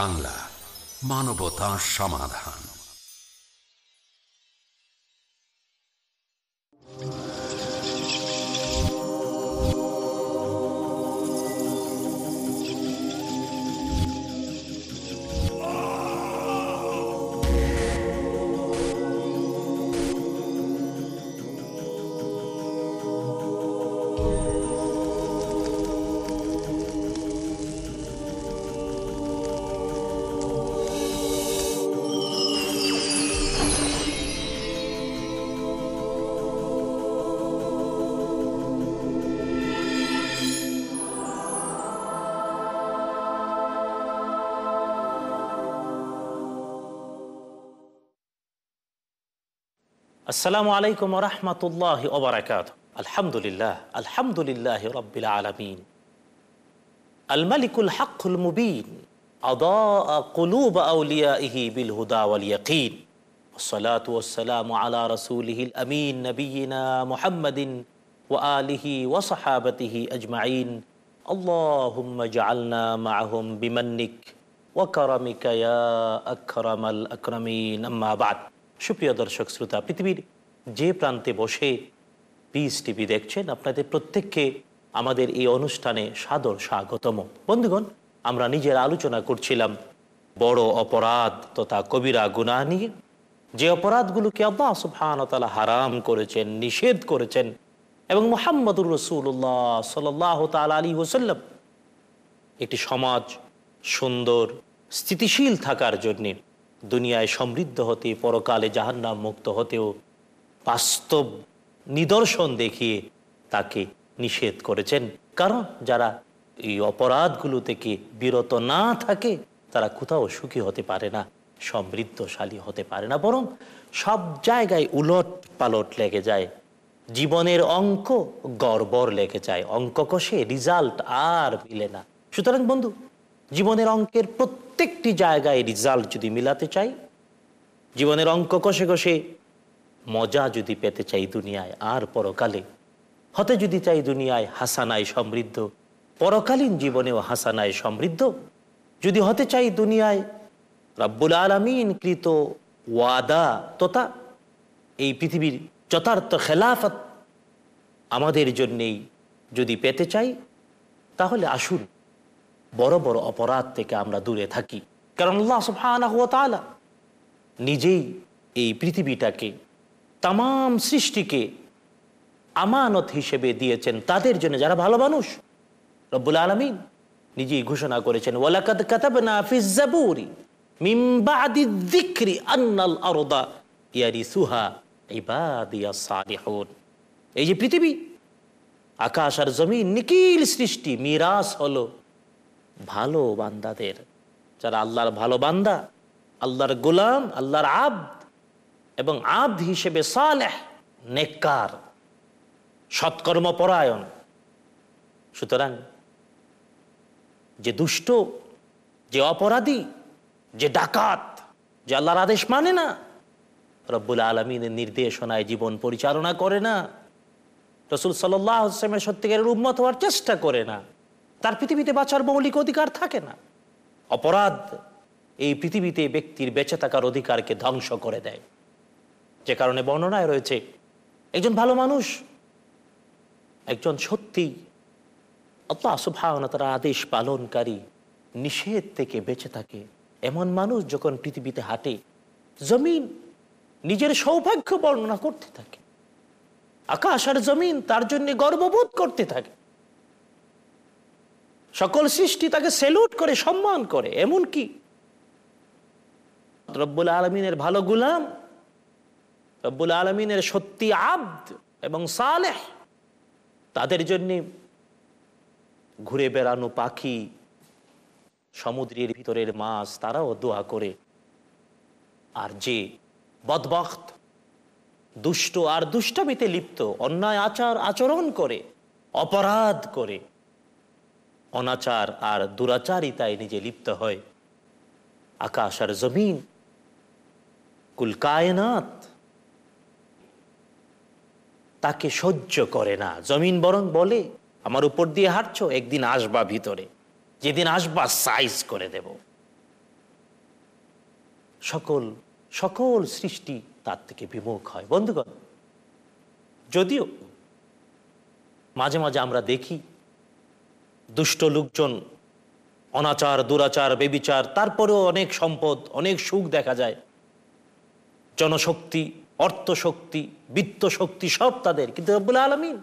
বাংলা মানবতা সমাধান। السلام عليكم ورحمة الله وبركاته. الحمد لله الحمد لله رب العالمين. الملك الحق المبين أضاء قلوب أوليائه بالهدى واليقين. والصلاة والسلام على رسوله الأمين نبينا محمد وآله وصحابته أجمعين. اللهم اجعلنا معهم بمنك وكرمك يا أكرم الأكرمين. أما بعد সুপ্রিয় দর্শক শ্রোতা, পৃথিবীর যে প্রান্তে বসে পিস টিভি দেখছেন, আপনাদের প্রত্যেককে আমাদের এই অনুষ্ঠানে সাদর স্বাগতম। বন্ধুগণ, আমরা নিজের আলোচনা করছিলাম বড় অপরাধ তথা কবিরা গুণা নিয়ে। যে অপরাধগুলোকে আল্লাহ সুবহানতালা হারাম করেছেন, নিষেধ করেছেন এবং মোহাম্মদুর রসুল্লাহ সাল্লাহ তাল আলী ওসাল্লাম একটি সমাজ সুন্দর, স্থিতিশীল থাকার জন্যে দুনিয়ায় সমৃদ্ধ হতে, পরকালে জাহান্নাম মুক্ত হতেও বাস্তব নিদর্শন দেখিয়ে তাকে নিষেধ করেছেন। কারণ যারা এই অপরাধগুলো থেকে বিরত না থাকে, তারা কোথাও সুখী হতে পারে না, সমৃদ্ধশালী হতে পারে না। বরং সব জায়গায় উলট পালট লেগে যায়, জীবনের অঙ্ক গড়বড় লেগে যায়, অঙ্ক কষে রিজাল্ট আর মিলে না। সুতরাং বন্ধু জীবনের অঙ্কের প্রত্যেকটি জায়গায় রিজাল্ট যদি মিলাতে চাই, জীবনের অঙ্ক কষে কষে মজা যদি পেতে চাই দুনিয়ায়, আর পরকালে। হতে যদি চাই দুনিয়ায় হাসানায় সমৃদ্ধ, পরকালীন জীবনেও হাসানায় সমৃদ্ধ। যদি হতে চাই দুনিয়ায় রব্বুল আলমিন কৃত ওয়াদা তথা এই পৃথিবীর যথার্থ খেলাফত আমাদের জন্যেই যদি পেতে চাই, তাহলে আসুন বড় বড় অপরাধ থেকে আমরা দূরে থাকি। কারণ আল্লাহ সুবহানাহু ওয়া তাআলা নিজেই এই পৃথিবীটাকে তাম সৃষ্টিকে আমানত হিসেবে দিয়েছেন তাদের জন্য। যারা ভালো মানুষ, রব্বুল আলমিন নিজেই ঘোষণা করেছেন, ওয়ালাকাদ কাতাবনা আন্নাল এই যে পৃথিবী, আকাশ আর জমিন নিখিল সৃষ্টি মিরাস হলো ভালো বান্দাদের, যারা আল্লাহর ভালো বান্দা, আল্লাহর গোলাম, আল্লাহর আব্দ এবং আব্দ হিসেবে সালেহ, নেককার, সৎকর্মপরায়ণ। সুতরাং যে দুষ্ট, যে অপরাধী, যে ডাকাত, যে আল্লাহর আদেশ মানে না, রব্বুল আলমিনের নির্দেশনায় জীবন পরিচালনা করে না, রসুল সাল্লামের সত্যিকারের উন্মত হওয়ার চেষ্টা করে না। তার পৃথিবীতে বাঁচার মৌলিক অধিকার থাকে না। অপরাধ এই পৃথিবীতে ব্যক্তির বেঁচে থাকার অধিকারকে ধ্বংস করে দেয়। যে কারণে বর্ণনায় রয়েছে, একজন ভালো মানুষ, একজন সত্যি সুবহানাহু ওয়া তাআলার আদেশ পালনকারী নিষেধ থেকে বেঁচে থাকে। এমন মানুষ যখন পৃথিবীতে হাঁটে, জমিন নিজের সৌভাগ্য বর্ণনা করতে থাকে। আকাশ আর জমিন তার জন্য গর্ববোধ করতে থাকে। সকল সৃষ্টি তাকে সেলুট করে, সম্মান করে, এমন কি? রব্বুল আলমিনের ভালো গুলাম, রব্বুল আলমিনের সত্যি আব্দ এবং সালেহ, তাদের জন্যে ঘুরে বেড়ানো পাখি, সমুদ্রের ভিতরের মাছ, তারাও দোয়া করে। আর যে বদবক্ত দুষ্ট আর দুষ্টামিতে লিপ্ত, অন্যায় আচার আচরণ করে, অপরাধ করে অনাচার আর দুরাচারিতায় নিজে লিপ্ত হয়। আকাশ আর জমিন, কুল কায়নাত। তাকে সহ্য করে না। জমিন বরং বলে, আমার উপর দিয়ে হাঁটছো, একদিন আসবা ভিতরে। যেদিন আসবা সাইজ করে দেব। সকল সকল সৃষ্টি তার থেকে বিমুখ হয়। বন্ধুগণ, যদিও মাঝে মাঝে আমরা দেখি দুষ্ট লোকজন, অনাচার, দুরাচার, বেবিচার, তারপরেও অনেক সম্পদ, অনেক সুখ দেখা যায়। জনশক্তি, অর্থশক্তি বিত্ত শক্তি সব তাদের। কিন্তু রব্বুল আলমিন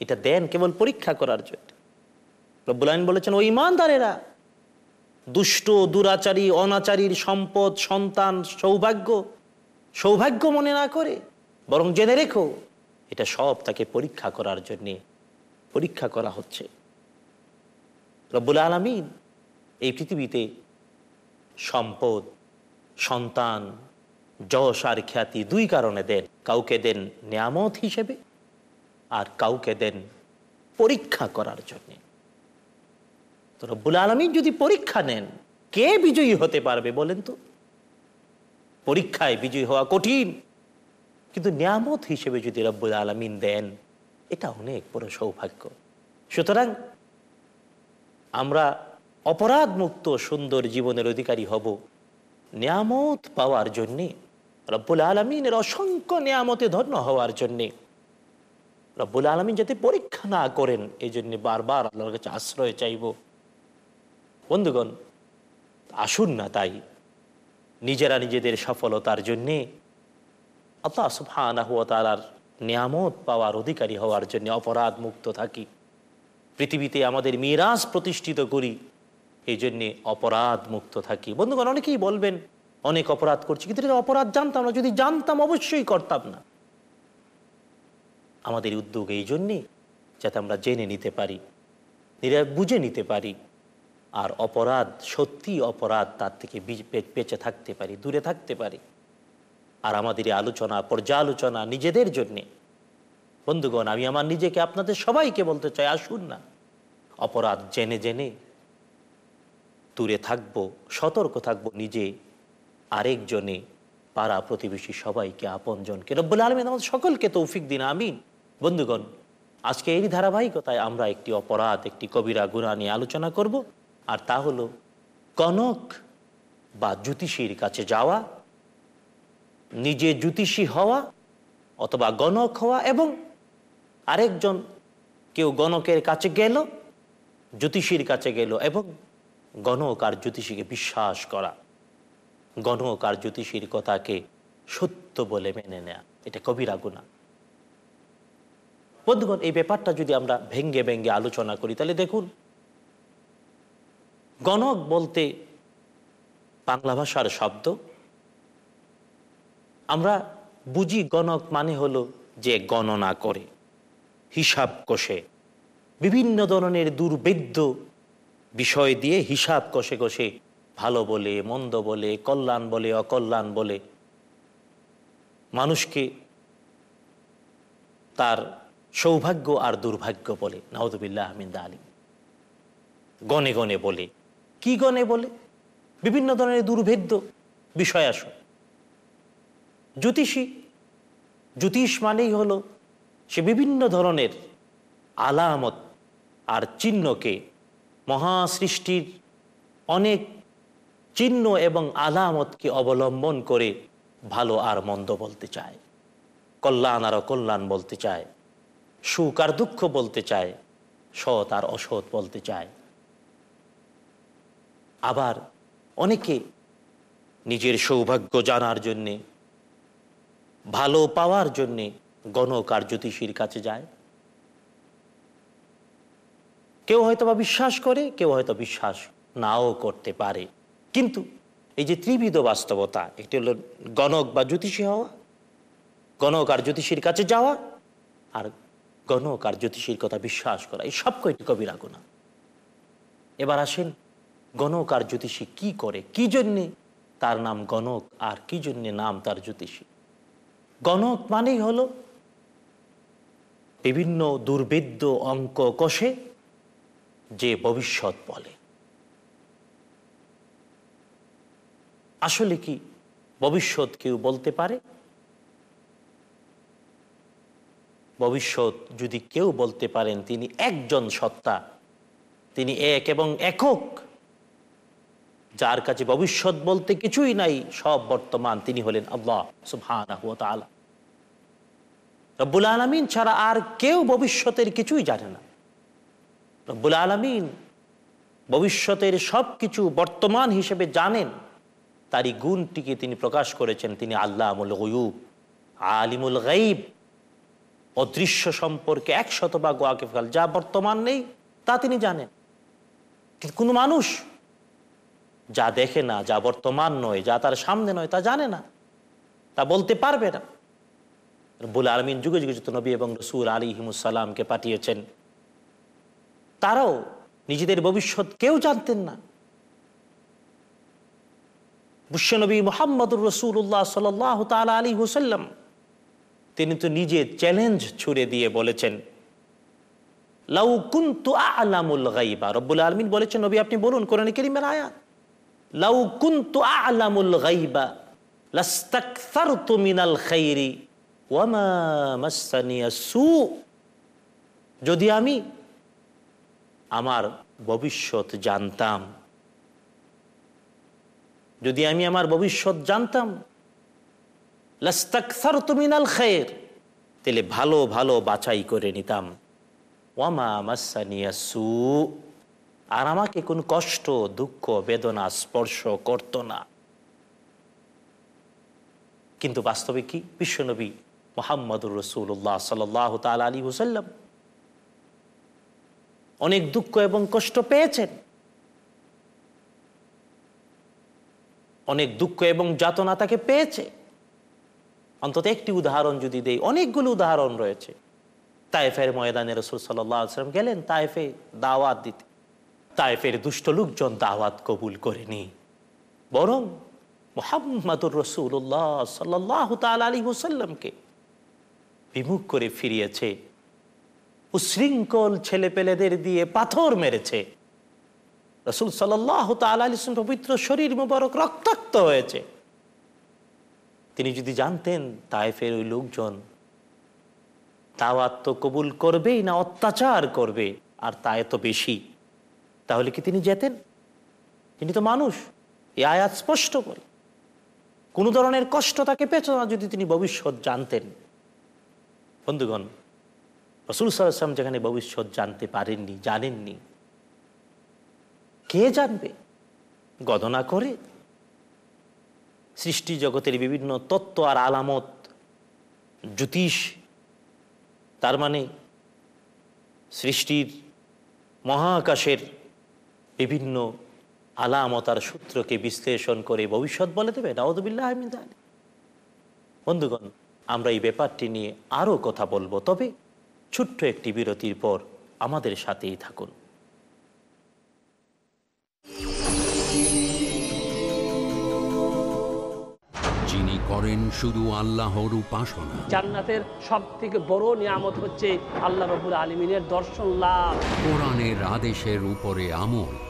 এটা দেন কেবল পরীক্ষা করার জন্য। রব্বুল আলমিন বলেছেন, ও ইমানদারেরা দুষ্ট, দুরাচারী, অনাচারীর সম্পদ, সন্তান, সৌভাগ্য সৌভাগ্য মনে না করে, বরং জেনে রেখো, এটা সব তাকে পরীক্ষা করার জন্যে পরীক্ষা করা হচ্ছে। রব্বুল আলমিন এই পৃথিবীতে সম্পদ, সন্তান, যশ আর খ্যাতি দুই কারণে দেন। কাউকে দেন নিয়ামত হিসেবে আর কাউকে দেন পরীক্ষা করার জন্যে। তো রব্বুল আলমিন যদি পরীক্ষা নেন, কে বিজয়ী হতে পারবে বলেন তো? পরীক্ষায় বিজয়ী হওয়া কঠিন। কিন্তু নিয়ামত হিসেবে যদি রব্বুল আলমিন দেন, এটা অনেক বড় সৌভাগ্য। সুতরাং আমরা অপরাধ মুক্ত সুন্দর জীবনের অধিকারী হব। নিয়ামত পাওয়ার জন্যে, রব্বুল আলমিনের অসংখ্য নিয়ামতে ধন্য হওয়ার জন্যে, রব্বুল আলমিন যাতে পরীক্ষা না করেন এই জন্যে বারবার আল্লাহর কাছে আশ্রয় চাইব। বন্ধুগণ, আসুন না তাই। নিজেরা নিজেদের সফলতার জন্যে আল্লাহ সুফানার নিয়ামত পাওয়ার অধিকারী হওয়ার জন্য অপরাধ মুক্ত থাকি। পৃথিবীতে আমাদের মিরাজ প্রতিষ্ঠিত করি এই জন্যে অপরাধ মুক্ত থাকি। বন্ধুগণ, অনেকেই বলবেন, অনেক অপরাধ করছি, কিন্তু এটা অপরাধ জানতাম না, যদি জানতাম, অবশ্যই করতাম না। আমাদের উদ্যোগ এই জন্যে, যাতে আমরা জেনে নিতে পারি বুঝে নিতে পারি, আর অপরাধ সত্যি অপরাধ তার থেকে বেঁচে থাকতে পারি, দূরে থাকতে পারি। আর আমাদের এই আলোচনা, পর্যালোচনা নিজেদের জন্যে। বন্ধুগণ, আমি আমার নিজেকে, আপনাদের সবাইকে বলতে চাই, আসুন না। অপরাধ জেনে জেনে দূরে থাকব, সতর্ক থাকব, নিজে আরেকজনে, পাড়া প্রতিবেশী সবাইকে, আপনজনকে। রব্বুল আলমিন আমাদের সকলকে তৌফিক দিন, আমিন। বন্ধুগণ, আজকে এই ধারাবাহিকতায় আমরা একটি অপরাধ, একটি কবিরা গুণা নিয়ে আলোচনা করব, আর তা হলো কনক বা জ্যোতিষীর কাছে যাওয়া, নিজে জ্যোতিষী হওয়া অথবা গণক হওয়া এবং আরেকজন কেউ গণকের কাছে গেল জ্যোতিষীর কাছে গেল এবং গণক আর জ্যোতিষীকে বিশ্বাস করা। গণক আর জ্যোতিষীর কথাকে সত্য বলে মেনে নেয়া। এটা কবিরা গুণা। বন্ধুগণ, এই ব্যাপারটা যদি আমরা ভেঙ্গে ভেঙ্গে আলোচনা করি, তাহলে দেখুন, গণক বলতে বাংলা ভাষার শব্দ। আমরা বুঝি গণক মানে হলো যে গণনা করে, হিসাব কষে। বিভিন্ন ধরনের দুর্বেদ্য বিষয় দিয়ে হিসাব কষে কষে ভালো বলে, মন্দ বলে, কল্যাণ বলে, অকল্যাণ বলে মানুষকে তার সৌভাগ্য আর দুর্ভাগ্য বলে নাউদুবিল্লাহ আহমিদ আলী গনে গনে বলে। কি গনে বলে? বিভিন্ন ধরনের দুর্ভেদ্য বিষয় আস। জ্যোতিষী, জ্যোতিষ মানেই হলো সে বিভিন্ন ধরনের আলামত আর চিহ্নকে মহাসৃষ্টির অনেক চিহ্ন এবং আলামতকে অবলম্বন করে ভালো আর মন্দ বলতে চায়। কল্যাণ আর অকল্যাণ বলতে চায়। সুখ আর দুঃখ বলতে চায়। সৎ আর অসৎ বলতে চায়। আবার অনেকে নিজের সৌভাগ্য জানার জন্যে, ভালো পাওয়ার জন্যে গণক আর জ্যোতিষীর কাছে যায়। কেউ হয়তো বা বিশ্বাস করে, কেউ হয়তো বিশ্বাস নাও করতে পারে। কিন্তু এই যে ত্রিবিধ বাস্তবতা, একটি হলো গণক বা জ্যোতিষী হওয়া, গণক আর জ্যোতিষীর কাছে যাওয়া আর গণক আর জ্যোতিষীর কথা বিশ্বাস করা, এই সব কয়টি কবিরা গোনা এবার আসেন, গণক আর জ্যোতিষী কি করে, কি জন্যে তার নাম গণক আর কি জন্যে নাম তার জ্যোতিষী? গণক মানেই হলো বিভিন্ন দুর্বেদ্য অঙ্ক কষে যে ভবিষ্যৎ বলে। আসলে কি ভবিষ্যৎ কেউ বলতে পারে? ভবিষ্যৎ যদি কেউ বলতে পারেন, তিনি একজন সত্তা, তিনি এক এবং একক, যার কাছে ভবিষ্যৎ বলতে কিছুই নাই, সব বর্তমান তিনি হলেন আল্লাহ সুবহানাহু রব্বুল আলমিন ছাড়া আর কেউ ভবিষ্যতের কিছুই জানে না। রব্বুল আলমিন ভবিষ্যতের সব কিছু বর্তমান হিসেবে জানেন। তারই গুণটিকে তিনি প্রকাশ করেছেন, তিনি আল্লাহ আমুল গয়ুব, আলিমুল গাইব অদৃশ্য সম্পর্কে এক শতভাগ ওয়াকিফাল যা বর্তমান নেই, তা তিনি জানেন। কিন্তু কোনো মানুষ যা দেখে না, যা বর্তমান নয়, যা তার সামনে নয়, তা জানে না, তা বলতে পারবে না। রব্বুল আলমিন যুগে যুগে যত নবী এবং রসুল আলী হিমুসাল্লামকে পাঠিয়েছেন। তারাও নিজেদের ভবিষ্যৎ কেউ জানতেন না। বিশ্বনবী মোহাম্মদুর রসুল্লাহ সাল তালা আলী হুসাল্লাম তিনি তো নিজে চ্যালেঞ্জ ছুড়ে দিয়ে বলেছেন, লাউ কুন্তু আলামুল গাইবা। রব্বুল আলমিন বলেছেন, নবী, আপনি বলুন কোরআন কেরিমের আয়াত, লাউ কুন্তু আলামুল গাইবা, লাস্তাকসারতু মিনাল খাইরি ওয়ামা মাসানিয়া সু। যদি আমি আমার ভবিষ্যৎ জানতাম। যদি আমি আমার ভবিষ্যৎ জানতাম লাস্তাকসার তুমিনাল খের তাহলে ভালো ভালো বাছাই করে নিতাম। ওয়ামা মাসানিয়া সু আর আমাকে কোন কষ্ট, দুঃখ, বেদনা, স্পর্শ করত না। কিন্তু বাস্তবে কি? বিশ্বনবী মোহাম্মদুর রসুল্লাহ সাল আলী হুসাল্লাম অনেক দুঃখ এবং কষ্ট পেয়েছেন। অনেক দুঃখ এবং যাতনা তাকে পেয়েছে। অন্তত একটি উদাহরণ যদি দেই, অনেকগুলো উদাহরণ রয়েছে। তাইফের ময়দানে রসুল সাল্লাম গেলেন, তাইফে দাওয়াত দিতে। তাইফের দুষ্ট লোকজন দাওয়াত কবুল করেনি। বরং মোহাম্মদুর রসুল্লাহ সাল্লাহ তাল আলী হুসাল্লামকে বিমুখ করে ফিরিয়েছে। উশৃঙ্খল ছেলেপেলেদের দিয়ে পাথর মেরেছে। রসুল সাল্লাহ পবিত্র শরীর মুবারক রক্তাক্ত হয়েছে। তিনি যদি জানতেন তাইফের ওই লোকজন, দাওয়াত তো কবুল করবেই না, অত্যাচার করবে, আর তা এত বেশি। তাহলে কি তিনি যেতেন? তিনি তো মানুষ, এই আয়াত স্পষ্ট করে। কোনো ধরনের কষ্ট তাকে পেত না যদি তিনি ভবিষ্যৎ জানতেন। বন্ধুগণ রসুল সাল্লাম যেখানে ভবিষ্যৎ জানতে পারেননি, জানেননি। কে জানবে? গণনা করে সৃষ্টি জগতের বিভিন্ন তত্ত্ব আর আলামত, জ্যোতিষ, তার মানে সৃষ্টির মহাকাশের বিভিন্ন আলামত আর সূত্রকে বিশ্লেষণ করে ভবিষ্যৎ বলে দেবে। নাওদুবিল্লাহ বন্ধুগণ, আমরা এই ব্যাপারটি নিয়ে আরও কথা বলব। তবে ছোট্ট একটি বিরতির পর আমাদের সাথেই থাকুন। যিনি করেন শুধু আল্লাহর উপাসনা। জান্নাতের সব থেকে বড় নিয়ামত হচ্ছে আল্লাহ রবুল আলমিনের দর্শন লাভ। কোরআনের আদেশের উপরে আমল।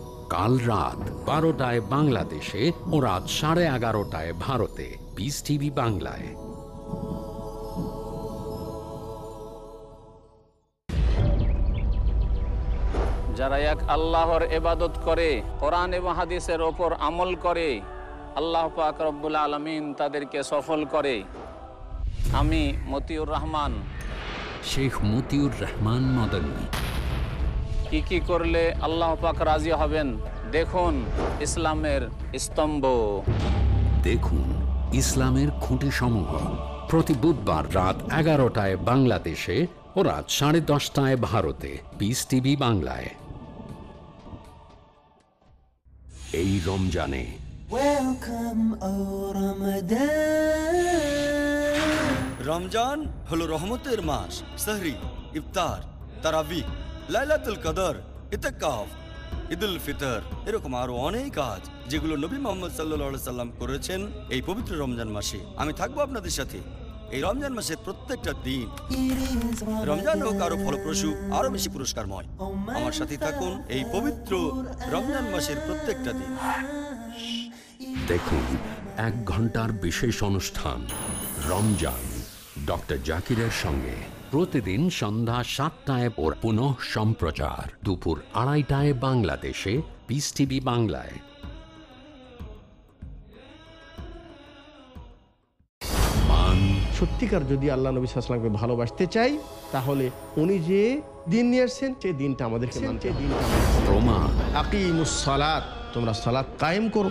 কাল রাত বারোটায় বাংলাদেশে ও রাত সাড়ে এগারোটায় ভারতে। পিস টিভি বাংলায়। যারা এক আল্লাহর এবাদত করে কোরআন এবং হাদিসের ওপর আমল করে আল্লাহ পাক রব্বুল আলমিন তাদেরকে সফল করে। আমি মতিউর রহমান। শেখ মতিউর রহমান মদনী। কি কি করলে আল্লাহ পাক রাজি হবেন? দেখুন ইসলামের স্তম্ভ। দেখুন ইসলামের খুঁটি সমূহ প্রতি বুধবার রাত এগারোটায় বাংলাদেশে ও রাত সাড়ে দশটায় ভারতে। পিস টিভি বাংলায়। এই রমজানে রমজান হলো রহমতের মাস সাহরি ইফতার তারাবি। লাইলাতুল কদর ইতেকাফ ঈদুল ফিতর, এরকম আরও অনেক কাজ যেগুলো নবী মোহাম্মদ সাল্লা সাল্লাম করেছেন এই পবিত্র রমজান মাসে। আমি থাকব আপনাদের সাথে। এই রমজান মাসের প্রত্যেকটা দিন রমজান হোক আরও ফলপ্রসূ, আরও বেশি পুরস্কারময়। আমার সাথে থাকুন এই পবিত্র রমজান মাসের প্রত্যেকটা দিন। দেখুন, এক ঘণ্টার বিশেষ অনুষ্ঠান রমজান, ডক্টর জাকিরের সঙ্গে। প্রতিদিন সন্ধ্যা সাতটায় ওর পুনঃ সম্প্রচার। দুপুর আড়াইটায় বাংলাদেশে পিস টিভি বাংলায়। মান সত্যিকার যদি আল্লাহ নবী সাল্লামকে ভালোবাসতে চাই তাহলে উনি যে দিন নিয়ে আসছেন সেই দিনটা আমাদেরকে মানতে। দিনটা প্রমাণ। সালাত তোমরা সালাত কায়েম করো।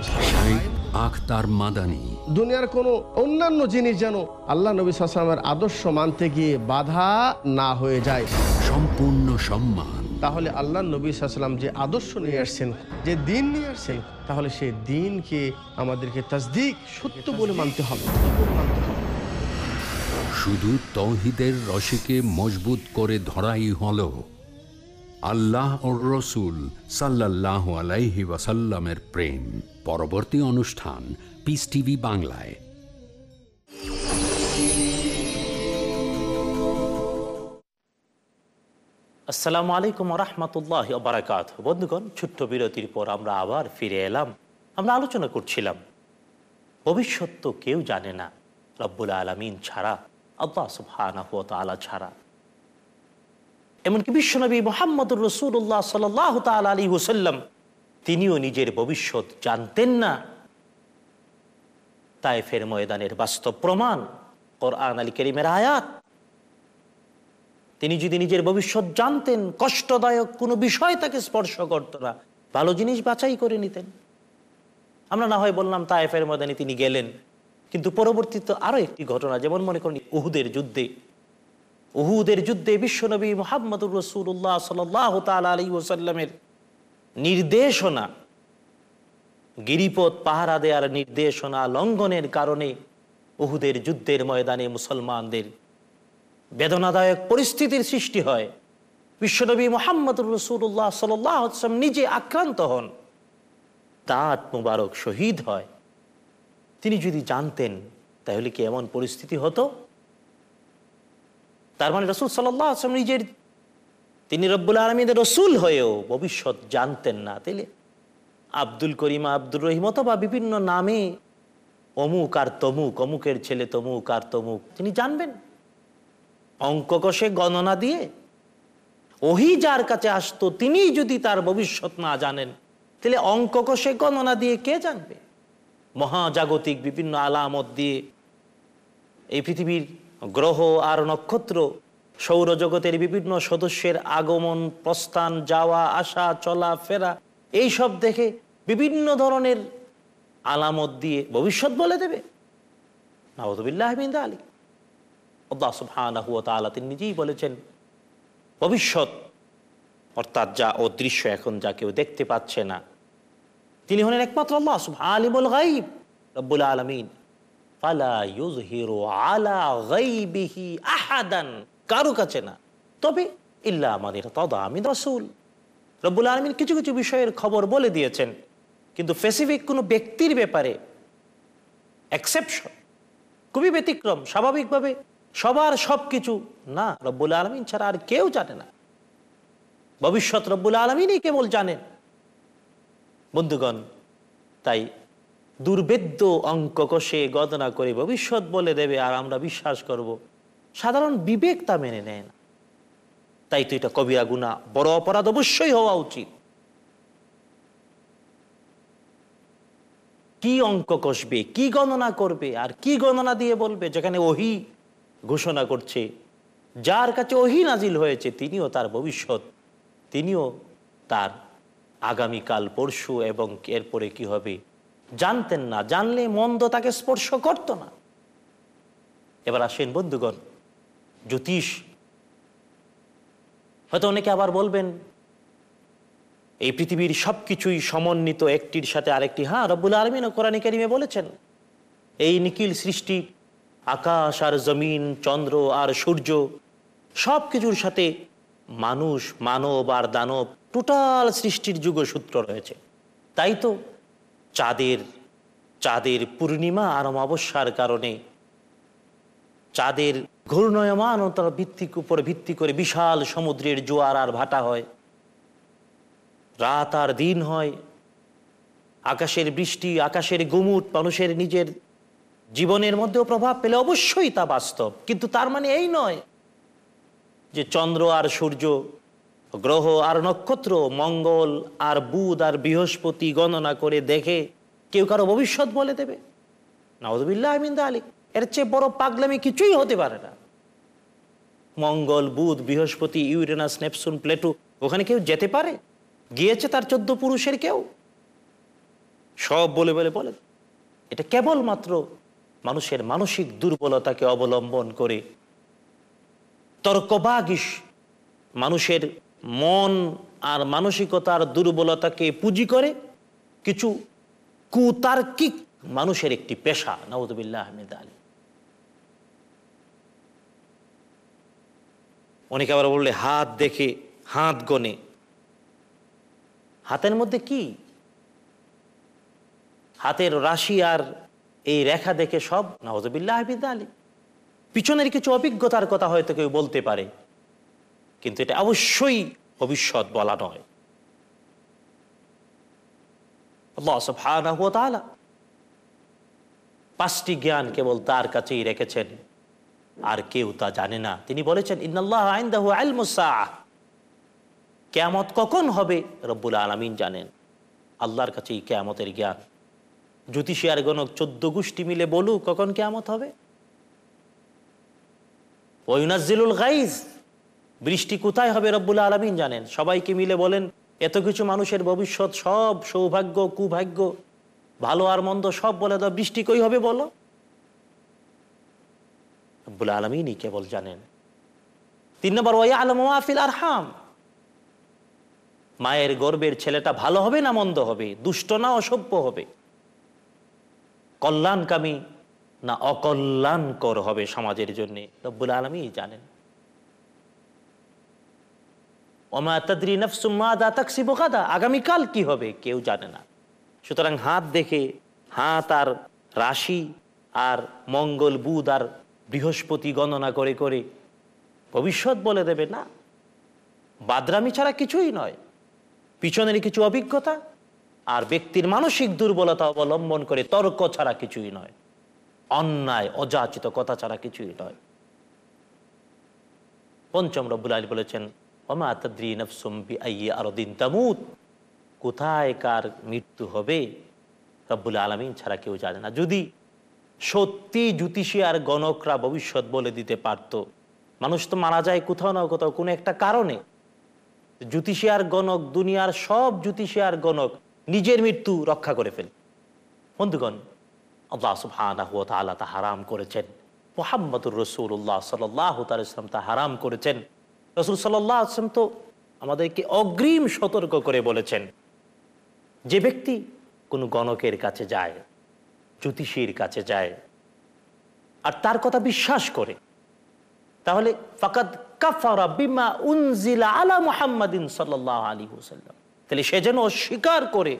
আখতার মাদানী। দুনিয়ার কোনো অন্যান্য জিনিস যেন আল্লাহ নবী সাল্লামের আদর্শ মানতে গিয়ে বাধা না হয়ে যায়। সম্পূর্ণ সম্মান। তাহলে আল্লাহ নবী সাল্লাম যে আদর্শ নিয়ে আসছেন যে দিন নিয়ে আসছেন তাহলে সেই দিনকে আমাদেরকে তাসদিক সত্য বলে মানতে হবে। মানতে হবে শুধু তৌহিদের রশিকে মজবুত করে ধরাই হল। আল্লাহ ও রসুল সাল্লাহ আলাইহি ওয়াসাল্লামের প্রেম। পরবর্তী অনুষ্ঠান পিস টিভি বাংলায়। আসসালামু আলাইকুম রহমতুল্লাহ বারাকাত বন্ধুগণ, ছোট্ট বিরতির পর আমরা আবার ফিরে এলাম। আমরা আলোচনা করছিলাম, ভবিষ্যৎ তো কেউ জানে না, রব্বুল আলমিন ছাড়া, আল্লাহ তাআলা ছাড়া। এমনকি বিশ্বনবী মোহাম্মদুর রসুল্লাহ সাল্লাহ তাল আলী হুসাল্লাম তিনিও নিজের ভবিষ্যৎ জানতেন না। তাইফের ময়দানের বাস্তব প্রমাণ, কোরআন আলী করিমের আয়াত। তিনি যদি নিজের ভবিষ্যৎ জানতেন, কষ্টদায়ক কোনো বিষয় তাকে স্পর্শ করতো না, ভালো জিনিস বাছাই করে নিতেন। আমরা না হয় বললাম, তায়েফের ময়দানে তিনি গেলেন, কিন্তু পরবর্তীতে আরও একটি ঘটনা, যেমন মনে করেন উহুদের যুদ্ধে উহুদের যুদ্ধে বিশ্বনবী মোহাম্মদুর রসুল্লাহ সাল্লাহ তাল আলী ওসাল্লামের নির্দেশনা, গিরিপথ পাহারা দেওয়ার নির্দেশনা লঙ্ঘনের কারণে উহুদের যুদ্ধের ময়দানে মুসলমানদের বেদনাদায়ক পরিস্থিতির সৃষ্টি হয়। বিশ্বনবী মোহাম্মদুর রসুল্লাহ সাল্লাম নিজে আক্রান্ত হন। দাঁত মুবারক শহীদ হয়। তিনি যদি জানতেন তাহলে কি এমন পরিস্থিতি হতো? তার মানে রসুল সাল্লাহ আসলাম নিজের, তিনি রব্বুল আলমীদের রসুল হয়েও ভবিষ্যৎ জানতেন না। তাইলে আব্দুল করিমা, আব্দুর রহিম অথবা বিভিন্ন নামে অমুক আর তমুক, অমুকের ছেলে তমুক আর তমুক, তিনি জানবেন। অঙ্ক কষে গণনা দিয়ে ওহি যার কাছে আসতো তিনি যদি তার ভবিষ্যৎ না জানেন তাহলে অঙ্ক কষে গণনা দিয়ে কে জানবে? মহাজাগতিক বিভিন্ন আলামত দিয়ে এই পৃথিবীর গ্রহ আর নক্ষত্র, সৌরজগতের বিভিন্ন সদস্যের আগমন, প্রস্থান, যাওয়া, আসা, চলা, ফেরা, এই সব দেখে বিভিন্ন ধরনের আলামত দিয়ে ভবিষ্যৎ বলে দেবে। আলী তিনি নিজেই বলেছেন, ভবিষ্যৎ, অর্থাৎ যা অদৃশ্য এখন যা কেউ দেখতে পাচ্ছে না, তিনি হলেন একমাত্র আল্লাহ আলিমুল গাইব রব্বুল আলমিন। আহাদান, কারও কাছে না। তবে আমাদের রসুল। রব্বুল আলমিন কিছু কিছু বিষয়ের খবর বলে দিয়েছেন, কিন্তু স্পেসিফিক কোনো ব্যক্তির ব্যাপারে এক্সেপশন খুবই ব্যতিক্রম, স্বাভাবিকভাবে সবার সব কিছু না। রব্বুল আলমিন ছাড়া আর কেউ জানে না। ভবিষ্যৎ রব্বুল আলমিনই কেবল জানেন। বন্ধুগণ, তাই দুর্বেদ্য অঙ্ক কষে গণনা করে ভবিষ্যৎ বলে দেবে আর আমরা বিশ্বাস করব। সাধারণ বিবেক তা মেনে নেয় না। তাই তো এটা কবিরা গুণা। বড় অপরাধ অবশ্যই হওয়া উচিত। কি অঙ্ক কষবে, কি গণনা করবে আর কি গণনা দিয়ে বলবে? যেখানে ওহি ঘোষণা করছে, যার কাছে ওহি নাজিল হয়েছে, তিনিও তার ভবিষ্যৎ, তিনিও তার আগামীকাল, পরশু এবং এরপরে কি হবে? জানতেন না, জানলে মন্দ তাকে স্পর্শ করত না। এবার আসেন বন্ধুগণ, জ্যোতিষ। হয়তো অনেকে আবার বলবেন, এই পৃথিবীর সব কিছুই সমন্বিত একটির সাথে আরেকটি। হ্যাঁ রব্বুল আলমিন ও কোরআন কারিমে বলেছেন, এই নিখিল সৃষ্টি, আকাশ আর জমিন, চন্দ্র আর সূর্য সব কিছুর সাথে মানুষ, মানব আর দানব, টোটাল সৃষ্টির যুগসূত্র রয়েছে। তাই তো চাঁদের চাঁদের পূর্ণিমা আর অমাবস্যার কারণে চাঁদের ঘূর্ণয়মানতার ভিত্তিক উপরে ভিত্তি করে বিশাল সমুদ্রের জোয়ার আর ভাটা হয়। রাত আর দিন হয়। আকাশের বৃষ্টি, আকাশের গুমুট, মানুষের নিজের জীবনের মধ্যেও প্রভাব পেলে অবশ্যই তা বাস্তব। কিন্তু তার মানে এই নয় যে চন্দ্র আর সূর্য গ্রহ আর নক্ষত্র, মঙ্গল আর বুধ আর বৃহস্পতি গণনা করে দেখে কেউ কারও ভবিষ্যৎ বলে দেবে। নওয়াজবিল্লাহ আহমিন্দা আলী এর চেয়ে বড় পাগলামি কিছুই হতে পারে না। মঙ্গল, বুধ, বৃহস্পতি, ইউরেনাস নেপসুন প্লেটু, ওখানে কেউ যেতে পারে? গিয়েছে তার চোদ্দ পুরুষের কেউ? সব বলে বলে বলে। এটা কেবলমাত্র মানুষের মানসিক দুর্বলতাকে অবলম্বন করে। তর্কবাগিস মানুষের মন আর মানসিকতার দুর্বলতাকে পুঁজি করে কিছু কুতার্কিক মানুষের একটি পেশা নওয়াজবিল্লাহ আহমেদ আলী অনেকে আবার বললে, হাত দেখে, হাত গনে। হাতের মধ্যে কি? হাতের রাশি আর এই রেখা দেখে সব নওয়াজবিল্লাহ আহমেদ আলী পিছনের কিছু অভিজ্ঞতার কথা হয়তো কেউ বলতে পারে। কিন্তু এটা অবশ্যই ভবিষ্যৎ বলা নয়। পাঁচটি জ্ঞান কেবল তার কাছেই রেখেছেন, আর কেউ তা জানে না। তিনি বলেছেন সাআহ। কেয়ামত কখন হবে? রব্বুল আলামিন জানেন। আল্লাহর কাছেই কেয়ামতের জ্ঞান। জ্যোতিষী আর গণক চোদ্দ গোষ্ঠী মিলে বলুক, কখন কেয়ামত হবে? বৃষ্টি কোথায় হবে রব্বুল আলমিন জানেন? সবাইকে মিলে বলেন, এত কিছু মানুষের ভবিষ্যৎ সব সৌভাগ্য, কুভাগ্য, ভালো আর মন্দ সব বলে দাও, বৃষ্টি কই হবে বলো? রব্বুল আলমিনই কেবল জানেন। তিন নম্বর ওয়া আলম ওয়াফিল আরহাম। মায়ের গর্বের ছেলেটা ভালো হবে না মন্দ হবে? দুষ্ট না অসভ্য হবে? কল্যাণকামী না অকল্যাণকর হবে সমাজের জন্যে? রব্বুল আলমী জানেন। আগামীকাল কি হবে কেউ জানে না। সুতরাং হাত দেখে, হাত আর রাশি আর মঙ্গল বুধ আর বৃহস্পতি গণনা করে করে ভবিষ্যৎ বলে দেবে, না। বাদরামি ছাড়া কিছুই নয়। পিছনের কিছু অভিজ্ঞতা আর ব্যক্তির মানসিক দুর্বলতা অবলম্বন করে তর্ক ছাড়া কিছুই নয়। অন্যায়, অযাচিত কথা ছাড়া কিছুই নয়। পঞ্চম রব্বুল আলী বলেছেন ওমা তদ্রি নফসুম বি আইয়ে আরও দিন তামুত। কোথায় কার মৃত্যু হবে? রব্বুল আলমিন ছাড়া কেউ জানে না। যদি সত্যি জ্যোতিষী আর গণকরা ভবিষ্যৎ বলে দিতে পারত, মানুষ তো মারা যায় কোথাও না কোথাও, কোনো একটা কারণে। জ্যোতিষী আর গণক, দুনিয়ার সব জ্যোতিষী আর গণক নিজের মৃত্যু রক্ষা করে ফেলে। বন্ধুগণ, আল্লাহ তাআলা তা হারাম করেছেন। মোহাম্মদুর রসুল্লাহ সাল্লাহ ইসলাম তা হারাম করেছেন। রসুল সাল্লাহ আসলাম তো আমাদেরকে অগ্রিম সতর্ক করে বলেছেন, যে ব্যক্তি কোনো গণকের কাছে যায়, জ্যোতিষীর কাছে যায়, আর তার কথা বিশ্বাস করে, তাহলে ফাকাদ কাফারা বিমা উনজিলা আলা মুহাম্মাদিন সাল্লাল্লাহু আলাইহি ওয়াসাল্লাম। তাহলে সে যেন অস্বীকার করে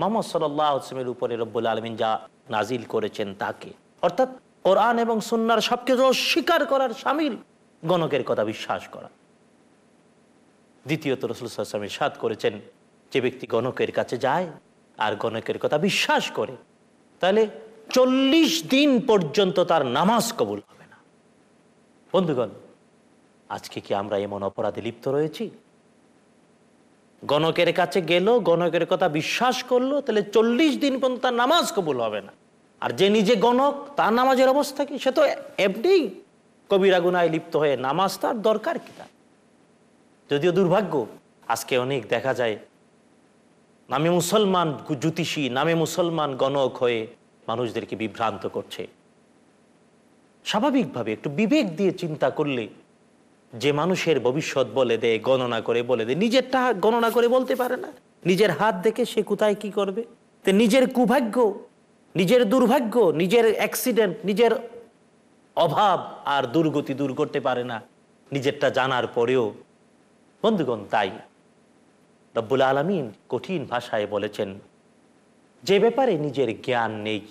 মোহাম্মদ সাল্লাল্লাহু আলাইহি ওয়াসাল্লামের উপরে রব্বুল আলামিন যা নাজিল করেছেন তাকে। অর্থাৎ কোরআন এবং সুন্নাহর সবকিছু অস্বীকার করার সামিল, গণকের কথা বিশ্বাস করা। দ্বিতীয়ত রসুল সাল্লাম সাদ করেছেন, যে ব্যক্তি গণকের কাছে যায় আর গণকের কথা বিশ্বাস করে, তাহলে চল্লিশ দিন পর্যন্ত তার নামাজ কবুল হবে না। বন্ধুগণ, আজকে কি আমরা এমন অপরাধে লিপ্ত রয়েছি? গণকের কাছে গেল, গণকের কথা বিশ্বাস করল, তাহলে চল্লিশ দিন পর্যন্ত তার নামাজ কবুল হবে না। আর যে নিজে গণক, তার নামাজের অবস্থা কি? সে তো এমনি কবিরা গুনায় লিপ্ত হয়ে নামাজ তার দরকার কি তার? যদিও দুর্ভাগ্য, আজকে অনেক দেখা যায়। নামে মুসলমান জ্যোতিষী, নামে মুসলমান গণক হয়ে মানুষদেরকে বিভ্রান্ত করছে। স্বাভাবিকভাবে একটু বিবেক দিয়ে চিন্তা করলে যে মানুষের ভবিষ্যৎ বলে দেয় গণনা করে বলে দেয় নিজেরটা গণনা করে বলতে পারে না। নিজের হাত দেখে সে কোথায় কি করবে? তো নিজের কুভাগ্য, নিজের দুর্ভাগ্য, নিজের অ্যাক্সিডেন্ট নিজের অভাব আর দুর্গতি দূর করতে পারে না। নিজেরটা জানার পরেও বন্ধুগণ, তাই রব্বুল আলমিন কঠিন ভাষায় বলেছেন, যে ব্যাপারে নিজের জ্ঞান নেই,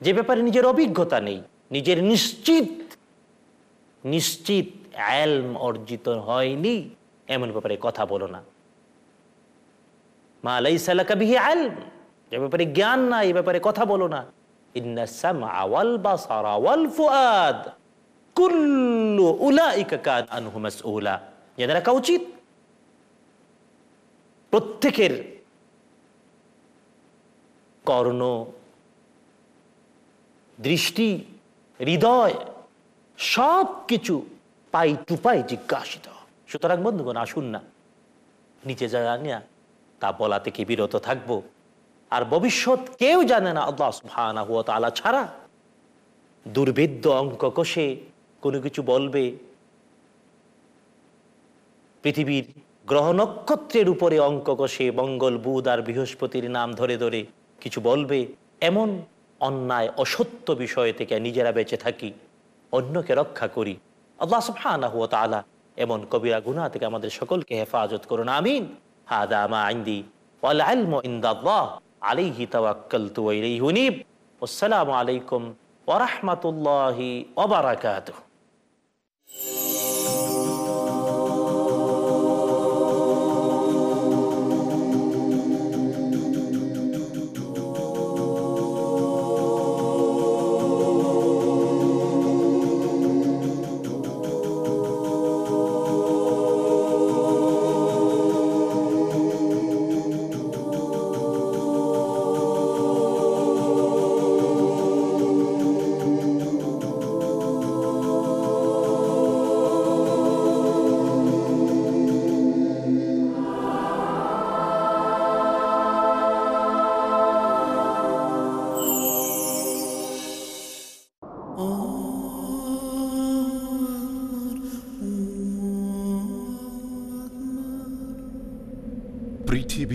যে ব্যাপারে নিজের অভিজ্ঞতা নেই, নিজের নিশ্চিত নিশ্চিত অ্যালম অর্জিত হয়নি, এমন ব্যাপারে কথা বলো না। মা আলাই সালাকাবিহি আলম, যে ব্যাপারে জ্ঞান নাই, এ ব্যাপারে কথা বলো না। ইন্না সামআ ওয়াল বাসারা ওয়াল ফুআদ। রাখা উচিত প্রত্যেকের কর্ণ দৃষ্টি হৃদয় সব কিছু পাই টু পাই জিজ্ঞাসিত সুতরাং বন্ধুগণ আসুন না নিচে যা জানি না তা বলা থেকে বিরত থাকব আর ভবিষ্যৎ কেউ জানে না আল্লাহ সুবহানাহু ওয়া তাআলা ছাড়া দুর্ভেদ্য অঙ্ক কষে কোনো কিছু বলবে, পৃথিবীর গ্রহ নক্ষত্রের উপরে অঙ্ক কষে মঙ্গল, বুধ আর বৃহস্পতির নাম ধরে ধরে কিছু বলবে, এমন অন্যায়, অসত্য বিষয় থেকে নিজেরা বেঁচে থাকি, অন্যকে রক্ষা করি। আল্লাহ সুবহানাহু ওয়া তাআলা এমন কবিরা গুনাহ থেকে আমাদের সকলকে হেফাজত করুন, আমিন। হাদা মা ইনদি ওয়াল ইলমু ইনদাল্লাহ আলাইহি তাওয়াক্কালতু ওয়া ইলাইহি উনীব। আসসালামু আলাইকুম ওয়া রাহমাতুল্লাহি you